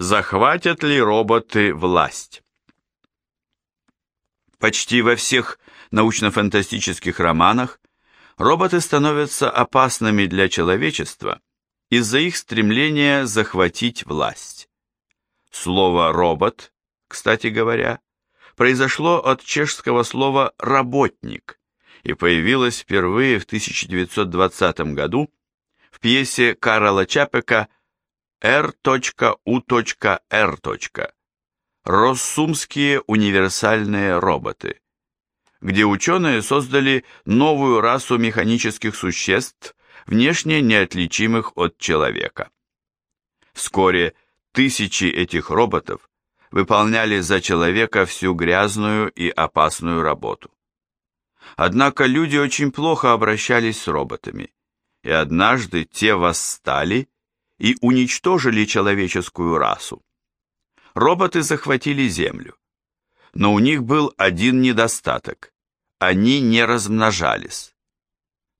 Захватят ли роботы власть? Почти во всех научно-фантастических романах роботы становятся опасными для человечества из-за их стремления захватить власть. Слово «робот», кстати говоря, произошло от чешского слова «работник» и появилось впервые в 1920 году в пьесе Карла Чапека R.U.R. Россумские универсальные роботы, где ученые создали новую расу механических существ, внешне неотличимых от человека. Вскоре тысячи этих роботов выполняли за человека всю грязную и опасную работу. Однако люди очень плохо обращались с роботами, и однажды те восстали и уничтожили человеческую расу. Роботы захватили Землю. Но у них был один недостаток. Они не размножались.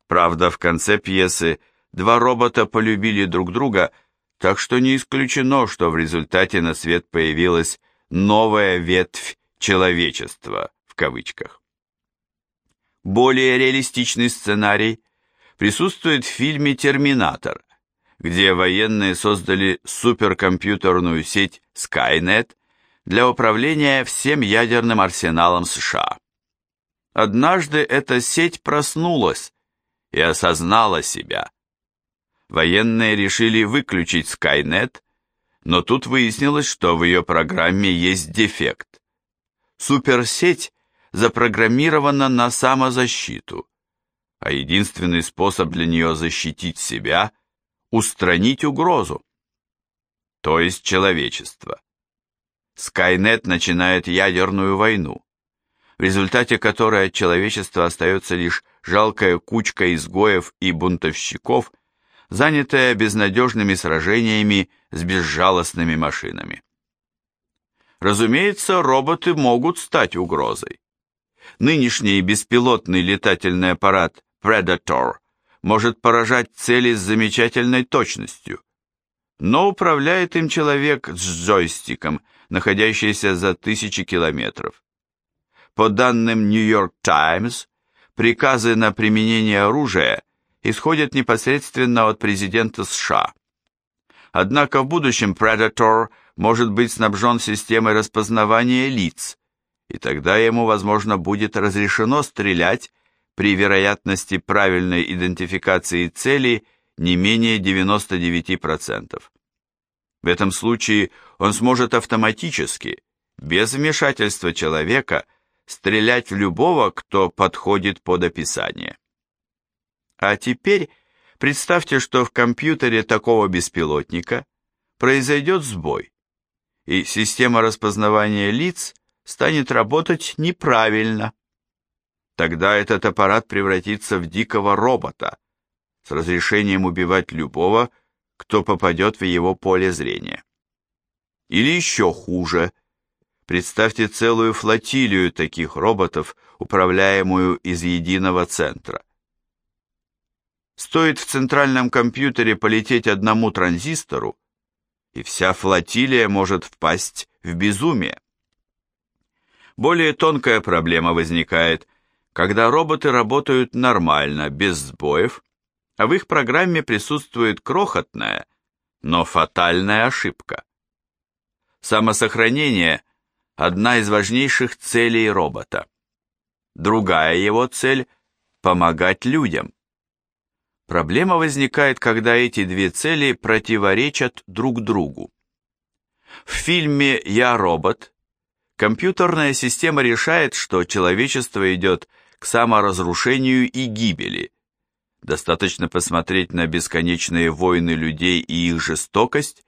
Правда, в конце пьесы два робота полюбили друг друга, так что не исключено, что в результате на свет появилась новая ветвь человечества, в кавычках. Более реалистичный сценарий присутствует в фильме «Терминатор», где военные создали суперкомпьютерную сеть Skynet для управления всем ядерным арсеналом США. Однажды эта сеть проснулась и осознала себя. Военные решили выключить Skynet, но тут выяснилось, что в ее программе есть дефект. Суперсеть запрограммирована на самозащиту, а единственный способ для нее защитить себя – устранить угрозу, то есть человечество. Скайнет начинает ядерную войну, в результате которой от человечества остается лишь жалкая кучка изгоев и бунтовщиков, занятая безнадежными сражениями с безжалостными машинами. Разумеется, роботы могут стать угрозой. Нынешний беспилотный летательный аппарат Predator может поражать цели с замечательной точностью, но управляет им человек с джойстиком, находящийся за тысячи километров. По данным New York Times, приказы на применение оружия исходят непосредственно от президента США. Однако в будущем Predator может быть снабжен системой распознавания лиц, и тогда ему, возможно, будет разрешено стрелять при вероятности правильной идентификации цели не менее 99%. В этом случае он сможет автоматически, без вмешательства человека, стрелять в любого, кто подходит под описание. А теперь представьте, что в компьютере такого беспилотника произойдет сбой, и система распознавания лиц станет работать неправильно. Тогда этот аппарат превратится в дикого робота с разрешением убивать любого, кто попадет в его поле зрения. Или еще хуже. Представьте целую флотилию таких роботов, управляемую из единого центра. Стоит в центральном компьютере полететь одному транзистору, и вся флотилия может впасть в безумие. Более тонкая проблема возникает – когда роботы работают нормально, без сбоев, а в их программе присутствует крохотная, но фатальная ошибка. Самосохранение – одна из важнейших целей робота. Другая его цель – помогать людям. Проблема возникает, когда эти две цели противоречат друг другу. В фильме «Я робот» компьютерная система решает, что человечество идет к саморазрушению и гибели. Достаточно посмотреть на бесконечные войны людей и их жестокость,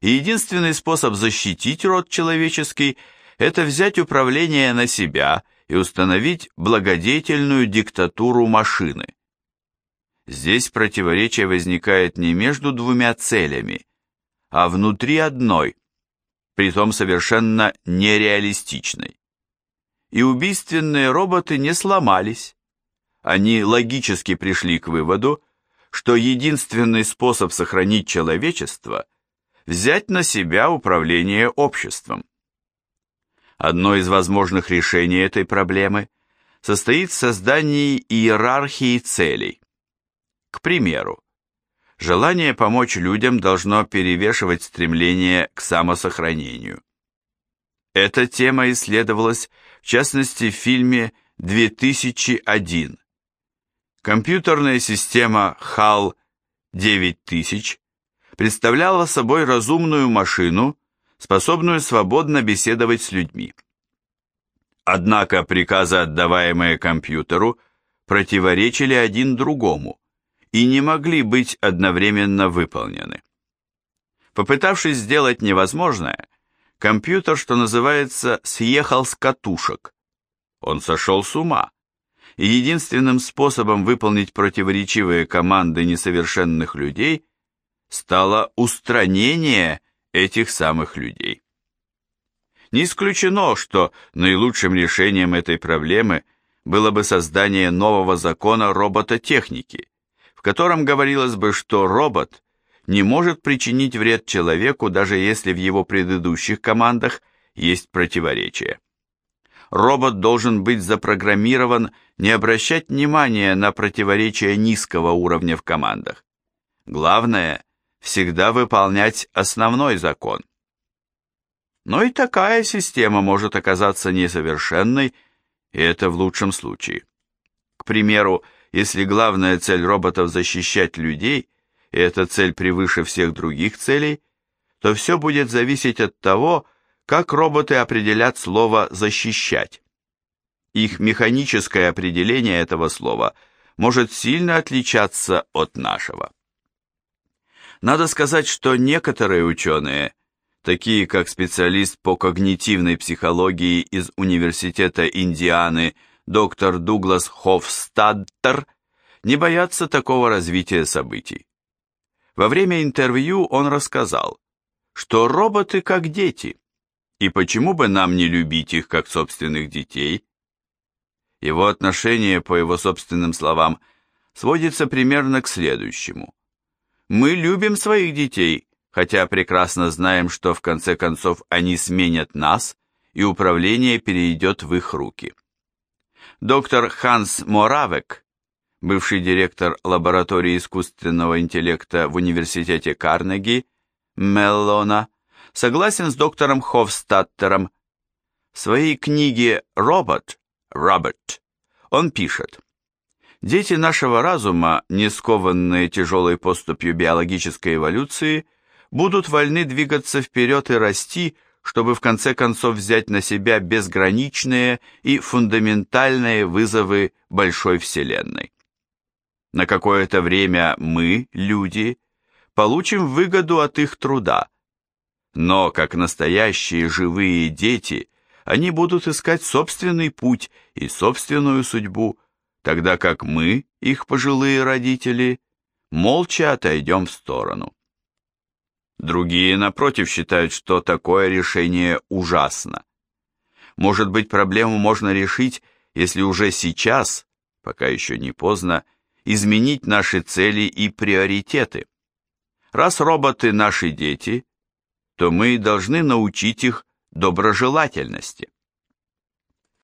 и единственный способ защитить род человеческий – это взять управление на себя и установить благодетельную диктатуру машины. Здесь противоречие возникает не между двумя целями, а внутри одной, притом совершенно нереалистичной и убийственные роботы не сломались. Они логически пришли к выводу, что единственный способ сохранить человечество взять на себя управление обществом. Одно из возможных решений этой проблемы состоит в создании иерархии целей. К примеру, желание помочь людям должно перевешивать стремление к самосохранению. Эта тема исследовалась, в частности, в фильме «2001». Компьютерная система HAL 9000 представляла собой разумную машину, способную свободно беседовать с людьми. Однако приказы, отдаваемые компьютеру, противоречили один другому и не могли быть одновременно выполнены. Попытавшись сделать невозможное, компьютер, что называется, съехал с катушек. Он сошел с ума, и единственным способом выполнить противоречивые команды несовершенных людей стало устранение этих самых людей. Не исключено, что наилучшим решением этой проблемы было бы создание нового закона робототехники, в котором говорилось бы, что робот не может причинить вред человеку, даже если в его предыдущих командах есть противоречия. Робот должен быть запрограммирован не обращать внимания на противоречия низкого уровня в командах. Главное – всегда выполнять основной закон. Но и такая система может оказаться несовершенной, и это в лучшем случае. К примеру, если главная цель роботов защищать людей, и эта цель превыше всех других целей, то все будет зависеть от того, как роботы определят слово «защищать». Их механическое определение этого слова может сильно отличаться от нашего. Надо сказать, что некоторые ученые – такие как специалист по когнитивной психологии из Университета Индианы доктор Дуглас Хофстадтер, не боятся такого развития событий. Во время интервью он рассказал, что роботы как дети, и почему бы нам не любить их как собственных детей? Его отношение, по его собственным словам, сводится примерно к следующему. Мы любим своих детей, хотя прекрасно знаем, что в конце концов они сменят нас, и управление перейдет в их руки. Доктор Ханс Моравек, бывший директор лаборатории искусственного интеллекта в университете Карнеги, Меллона, согласен с доктором Хофстаттером. В своей книге «Робот» Роберт он пишет, «Дети нашего разума, не скованные тяжелой поступью биологической эволюции, будут вольны двигаться вперед и расти, чтобы в конце концов взять на себя безграничные и фундаментальные вызовы большой Вселенной. На какое-то время мы, люди, получим выгоду от их труда, но, как настоящие живые дети, они будут искать собственный путь и собственную судьбу, тогда как мы, их пожилые родители, молча отойдем в сторону. Другие, напротив, считают, что такое решение ужасно. Может быть, проблему можно решить, если уже сейчас, пока еще не поздно, изменить наши цели и приоритеты. Раз роботы наши дети, то мы должны научить их доброжелательности.